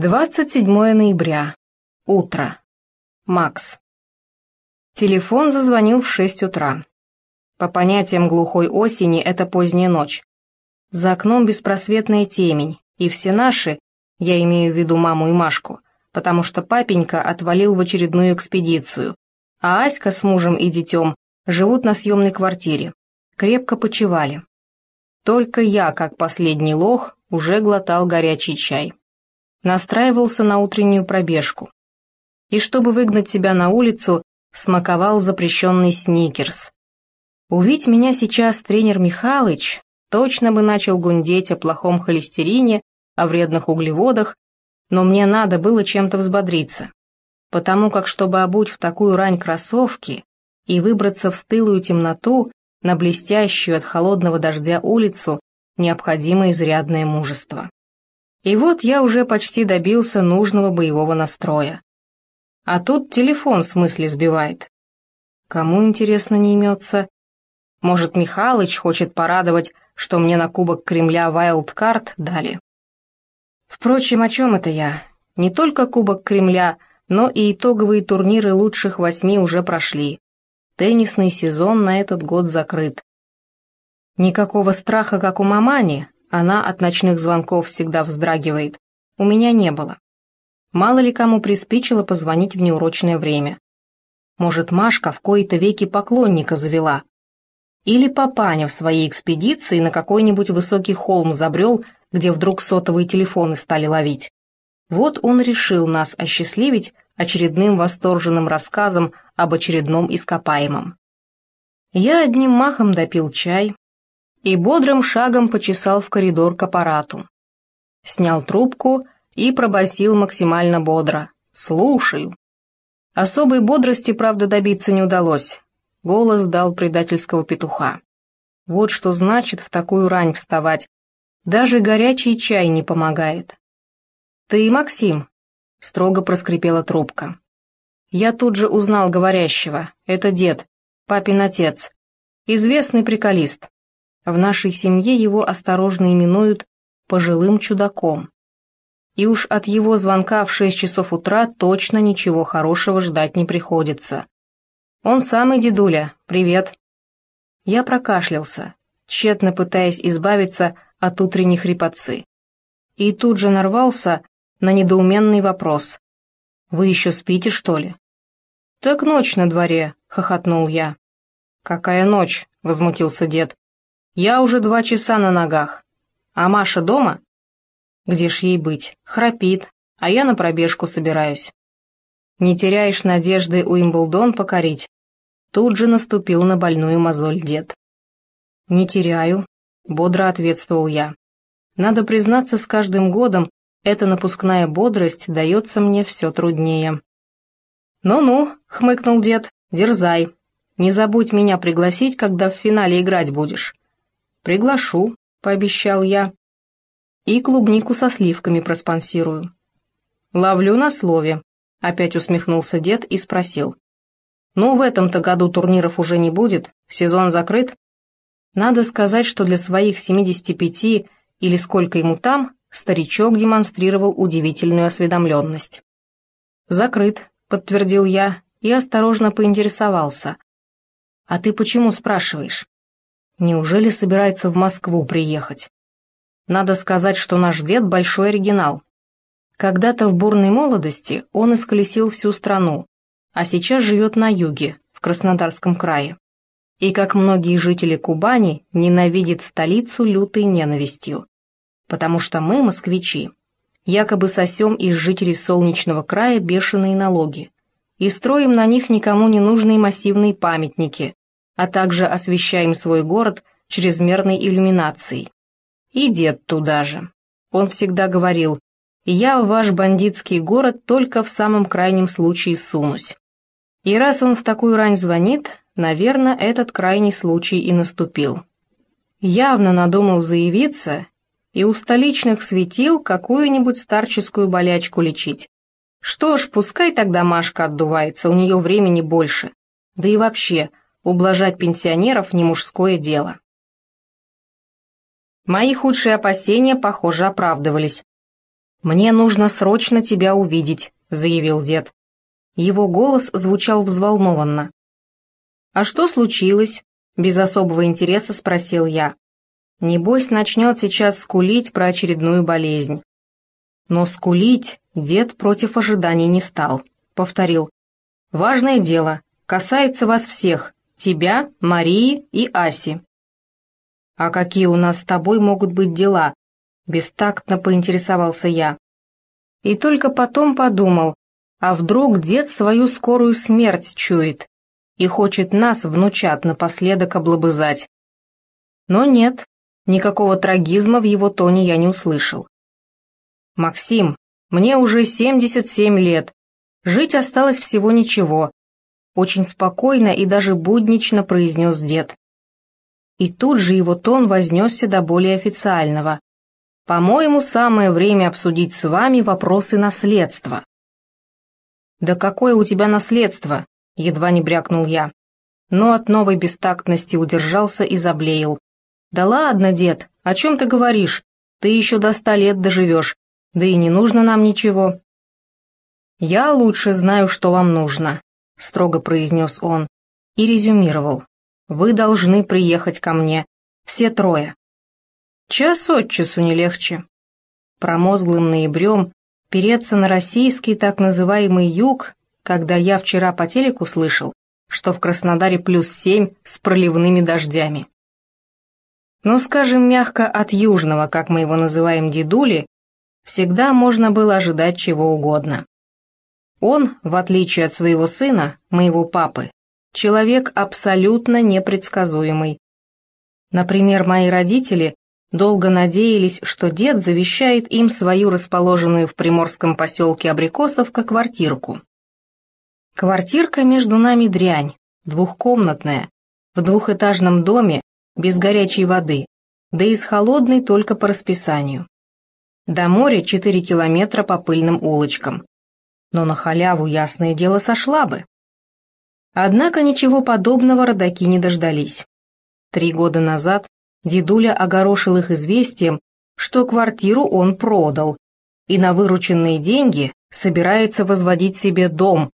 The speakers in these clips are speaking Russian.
27 ноября. Утро. Макс. Телефон зазвонил в 6 утра. По понятиям глухой осени это поздняя ночь. За окном беспросветная темень, и все наши, я имею в виду маму и Машку, потому что папенька отвалил в очередную экспедицию, а Аська с мужем и детем живут на съемной квартире, крепко почевали. Только я, как последний лох, уже глотал горячий чай. Настраивался на утреннюю пробежку. И чтобы выгнать себя на улицу, смаковал запрещенный сникерс. Увидь меня сейчас тренер Михалыч, точно бы начал гундеть о плохом холестерине, о вредных углеводах, но мне надо было чем-то взбодриться. Потому как, чтобы обуть в такую рань кроссовки и выбраться в стылую темноту, на блестящую от холодного дождя улицу, необходимо изрядное мужество. И вот я уже почти добился нужного боевого настроя. А тут телефон в смысле сбивает. Кому, интересно, не имется? Может, Михалыч хочет порадовать, что мне на Кубок Кремля вайлдкарт дали? Впрочем, о чем это я? Не только Кубок Кремля, но и итоговые турниры лучших восьми уже прошли. Теннисный сезон на этот год закрыт. Никакого страха, как у мамани, она от ночных звонков всегда вздрагивает, у меня не было. Мало ли кому приспичило позвонить в неурочное время. Может, Машка в кои-то веки поклонника завела. Или папаня в своей экспедиции на какой-нибудь высокий холм забрел, где вдруг сотовые телефоны стали ловить. Вот он решил нас осчастливить очередным восторженным рассказом об очередном ископаемом. Я одним махом допил чай и бодрым шагом почесал в коридор к аппарату. Снял трубку и пробасил максимально бодро. «Слушаю». Особой бодрости, правда, добиться не удалось. Голос дал предательского петуха. Вот что значит в такую рань вставать. Даже горячий чай не помогает. «Ты Максим?» — строго проскрипела трубка. Я тут же узнал говорящего. Это дед, папин отец. Известный приколист. В нашей семье его осторожно именуют «пожилым чудаком». И уж от его звонка в шесть часов утра точно ничего хорошего ждать не приходится. «Он самый дедуля, привет». Я прокашлялся, тщетно пытаясь избавиться от утренней хрипотцы. И тут же нарвался на недоуменный вопрос. «Вы еще спите, что ли?» «Так ночь на дворе», — хохотнул я. «Какая ночь?» — возмутился дед. «Я уже два часа на ногах. А Маша дома?» «Где ж ей быть? Храпит, а я на пробежку собираюсь». «Не теряешь надежды Уимблдон покорить?» Тут же наступил на больную мозоль дед. «Не теряю», — бодро ответствовал я. «Надо признаться, с каждым годом эта напускная бодрость дается мне все труднее. «Ну-ну», — хмыкнул дед, — «дерзай. Не забудь меня пригласить, когда в финале играть будешь». «Приглашу», — пообещал я. «И клубнику со сливками проспонсирую». «Ловлю на слове», — опять усмехнулся дед и спросил. «Ну, в этом-то году турниров уже не будет, сезон закрыт». Надо сказать, что для своих 75 или сколько ему там, Старичок демонстрировал удивительную осведомленность. «Закрыт», — подтвердил я и осторожно поинтересовался. «А ты почему спрашиваешь? Неужели собирается в Москву приехать? Надо сказать, что наш дед большой оригинал. Когда-то в бурной молодости он исколесил всю страну, а сейчас живет на юге, в Краснодарском крае. И, как многие жители Кубани, ненавидит столицу лютой ненавистью потому что мы, москвичи, якобы сосем из жителей солнечного края бешеные налоги и строим на них никому не нужные массивные памятники, а также освещаем свой город чрезмерной иллюминацией. И дед туда же. Он всегда говорил, «Я в ваш бандитский город только в самом крайнем случае сунусь». И раз он в такую рань звонит, наверное, этот крайний случай и наступил. Явно надумал заявиться и у столичных светил какую-нибудь старческую болячку лечить. Что ж, пускай тогда Машка отдувается, у нее времени больше. Да и вообще, ублажать пенсионеров не мужское дело. Мои худшие опасения, похоже, оправдывались. «Мне нужно срочно тебя увидеть», — заявил дед. Его голос звучал взволнованно. «А что случилось?» — без особого интереса спросил я. «Небось, начнет сейчас скулить про очередную болезнь». Но скулить дед против ожиданий не стал. Повторил. «Важное дело. Касается вас всех. Тебя, Марии и Аси». «А какие у нас с тобой могут быть дела?» Бестактно поинтересовался я. И только потом подумал, а вдруг дед свою скорую смерть чует и хочет нас, внучат, напоследок облобызать? Но нет, никакого трагизма в его тоне я не услышал. «Максим, мне уже 77 лет. Жить осталось всего ничего», — очень спокойно и даже буднично произнес дед. И тут же его тон вознесся до более официального. «По-моему, самое время обсудить с вами вопросы наследства». «Да какое у тебя наследство?» — едва не брякнул я. Но от новой бестактности удержался и заблеял. «Да ладно, дед, о чем ты говоришь? Ты еще до ста лет доживешь, да и не нужно нам ничего». «Я лучше знаю, что вам нужно», — строго произнес он и резюмировал. «Вы должны приехать ко мне, все трое». Час от часу не легче. Промозглым ноябрем переться на российский так называемый юг, когда я вчера по телеку слышал, что в Краснодаре плюс семь с проливными дождями. Но, скажем мягко, от южного, как мы его называем, дедули, всегда можно было ожидать чего угодно. Он, в отличие от своего сына, моего папы, человек абсолютно непредсказуемый. Например, мои родители долго надеялись, что дед завещает им свою расположенную в приморском поселке Абрикосовка квартирку. Квартирка между нами дрянь, двухкомнатная, в двухэтажном доме, без горячей воды, да и с холодной только по расписанию. До моря 4 километра по пыльным улочкам. Но на халяву, ясное дело, сошла бы. Однако ничего подобного родаки не дождались. Три года назад Дедуля огорошил их известием, что квартиру он продал, и на вырученные деньги собирается возводить себе дом,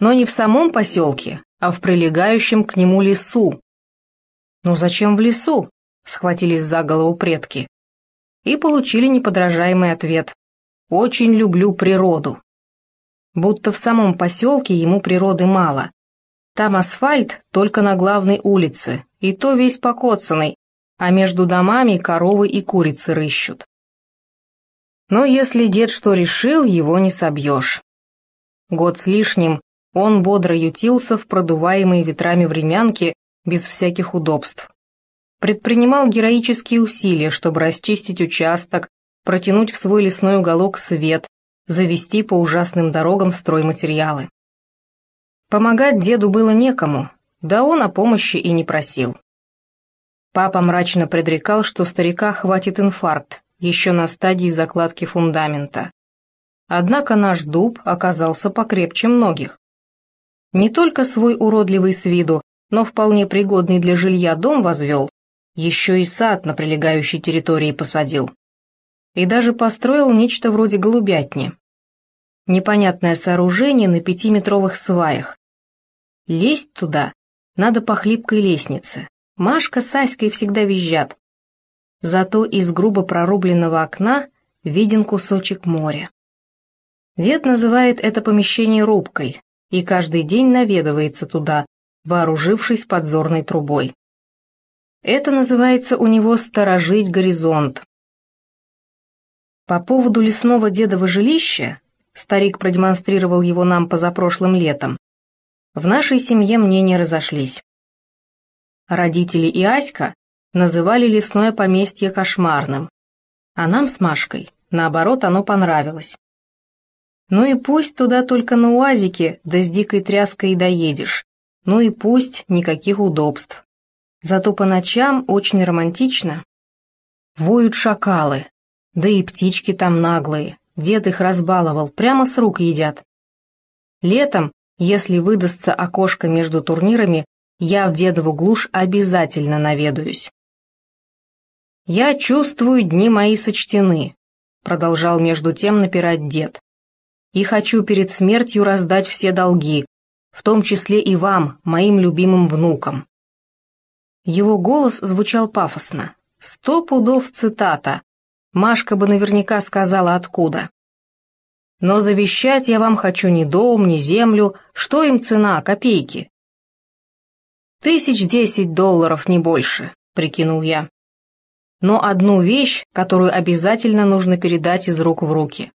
но не в самом поселке, а в прилегающем к нему лесу. «Ну зачем в лесу?» — схватились за голову предки. И получили неподражаемый ответ. «Очень люблю природу». Будто в самом поселке ему природы мало. Там асфальт только на главной улице, и то весь покоцанный, а между домами коровы и курицы рыщут. Но если дед что решил, его не собьешь. Год с лишним он бодро ютился в продуваемой ветрами времянке без всяких удобств. Предпринимал героические усилия, чтобы расчистить участок, протянуть в свой лесной уголок свет, завести по ужасным дорогам стройматериалы. Помогать деду было некому, да он о помощи и не просил. Папа мрачно предрекал, что старика хватит инфаркт, еще на стадии закладки фундамента. Однако наш дуб оказался покрепче многих. Не только свой уродливый с виду, но вполне пригодный для жилья дом возвел, еще и сад на прилегающей территории посадил. И даже построил нечто вроде голубятни. Непонятное сооружение на пятиметровых сваях. Лезть туда надо по хлипкой лестнице. Машка с Аськой всегда визжат. Зато из грубо прорубленного окна виден кусочек моря. Дед называет это помещение рубкой и каждый день наведывается туда, вооружившись подзорной трубой. Это называется у него «сторожить горизонт». По поводу лесного дедова жилища, старик продемонстрировал его нам позапрошлым летом, в нашей семье мнения разошлись. Родители и Аська называли лесное поместье кошмарным, а нам с Машкой, наоборот, оно понравилось. Ну и пусть туда только на уазике, да с дикой тряской доедешь. Ну и пусть никаких удобств. Зато по ночам очень романтично. Воют шакалы, да и птички там наглые. Дед их разбаловал, прямо с рук едят. Летом, если выдастся окошко между турнирами, я в дедову глушь обязательно наведаюсь. Я чувствую, дни мои сочтены. продолжал между тем напирать дед. «И хочу перед смертью раздать все долги, в том числе и вам, моим любимым внукам». Его голос звучал пафосно. Сто пудов цитата. Машка бы наверняка сказала откуда. «Но завещать я вам хочу ни дом, ни землю, что им цена, копейки?» «Тысяч десять долларов, не больше», — прикинул я но одну вещь, которую обязательно нужно передать из рук в руки.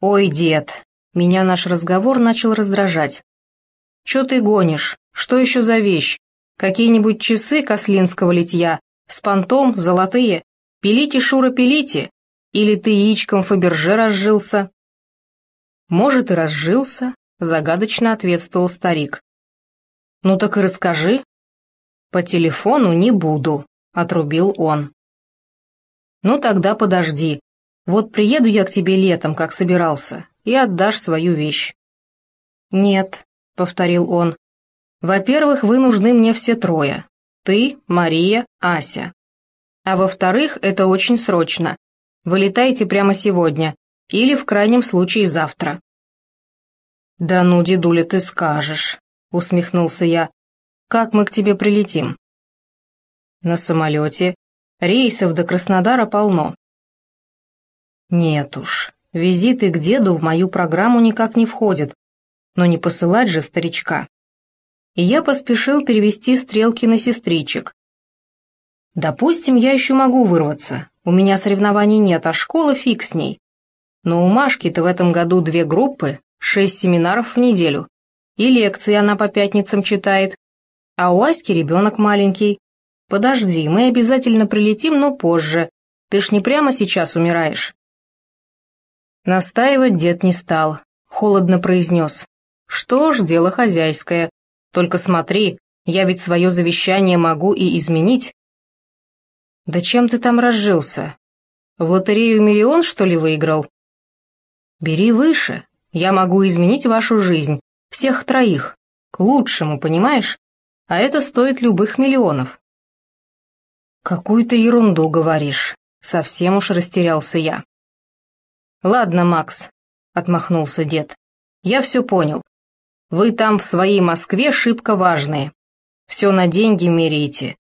«Ой, дед!» Меня наш разговор начал раздражать. «Чё ты гонишь? Что еще за вещь? Какие-нибудь часы кослинского литья? С понтом, золотые? Пилите, Шура, пилите? Или ты яичком Фаберже разжился?» «Может, и разжился», — загадочно ответствовал старик. «Ну так и расскажи». «По телефону не буду», — отрубил он. «Ну тогда подожди. Вот приеду я к тебе летом, как собирался, и отдашь свою вещь». «Нет», — повторил он. «Во-первых, вы нужны мне все трое. Ты, Мария, Ася. А во-вторых, это очень срочно. Вылетайте прямо сегодня, или в крайнем случае завтра». «Да ну, дедуля, ты скажешь», — усмехнулся я. «Как мы к тебе прилетим?» на самолете. Рейсов до Краснодара полно. Нет уж, визиты к деду в мою программу никак не входят, но не посылать же старичка. И я поспешил перевести стрелки на сестричек. Допустим, я еще могу вырваться, у меня соревнований нет, а школа фиг с ней. Но у Машки-то в этом году две группы, шесть семинаров в неделю, и лекции она по пятницам читает, а у Аськи ребенок маленький, «Подожди, мы обязательно прилетим, но позже. Ты ж не прямо сейчас умираешь». Настаивать дед не стал, холодно произнес. «Что ж, дело хозяйское. Только смотри, я ведь свое завещание могу и изменить». «Да чем ты там разжился? В лотерею миллион, что ли, выиграл?» «Бери выше. Я могу изменить вашу жизнь, всех троих, к лучшему, понимаешь? А это стоит любых миллионов». «Какую ты ерунду говоришь», — совсем уж растерялся я. «Ладно, Макс», — отмахнулся дед, — «я все понял. Вы там в своей Москве шибко важные. Все на деньги меряете.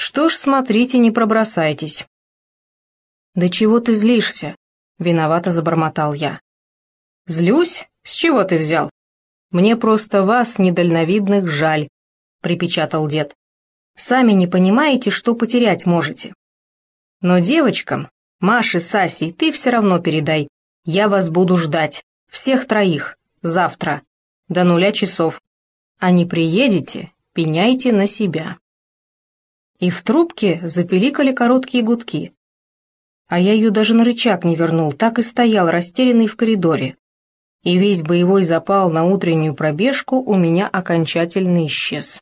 Что ж, смотрите, не пробросайтесь». «Да чего ты злишься?» — виновато забормотал я. «Злюсь? С чего ты взял? Мне просто вас, недальновидных, жаль», — припечатал дед. Сами не понимаете, что потерять можете. Но девочкам, Маше, Сасе, ты все равно передай. Я вас буду ждать. Всех троих. Завтра. До нуля часов. А не приедете, пеняйте на себя. И в трубке запеликали короткие гудки. А я ее даже на рычаг не вернул, так и стоял растерянный в коридоре. И весь боевой запал на утреннюю пробежку у меня окончательно исчез.